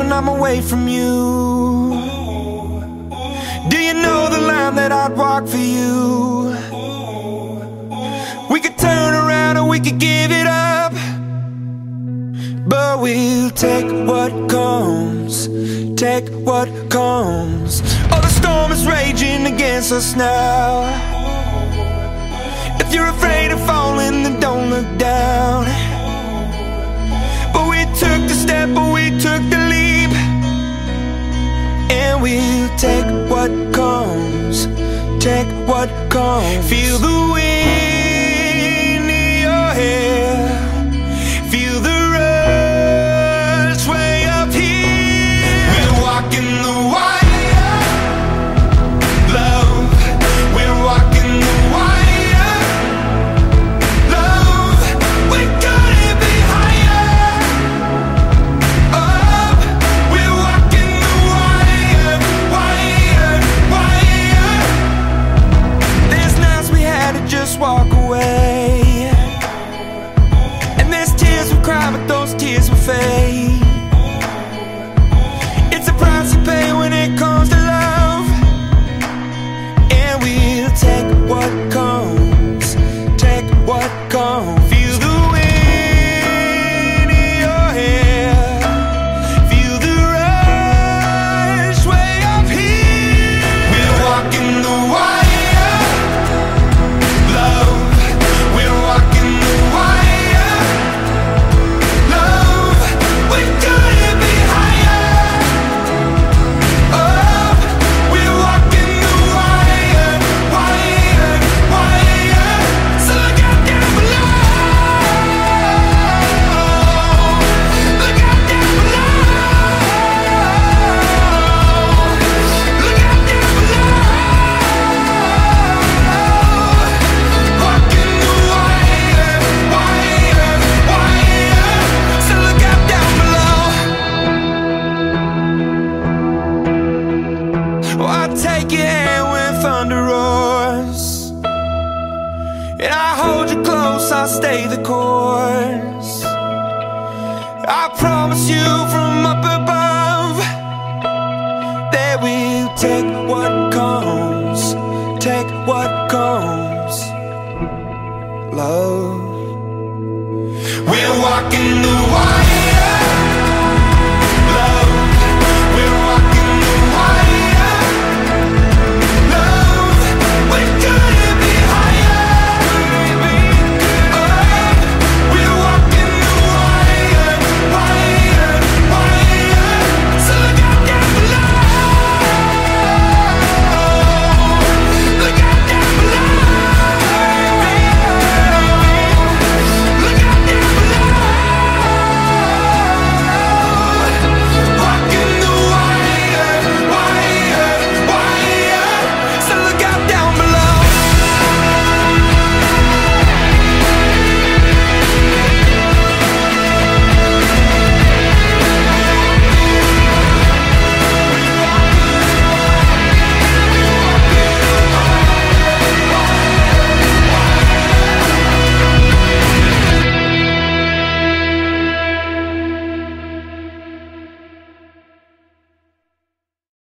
when I'm away from you? Do you know the line that I'd walk for you? We could turn around or we could give it up. But we'll take what comes, take what comes. Oh, the storm is raging against us now. If you're afraid of falling, We'll take what comes, take what comes. Feel the wind just walk away. Close, stay the course. I promise you from up above that we'll take what comes, take what comes. Love. We're walking the.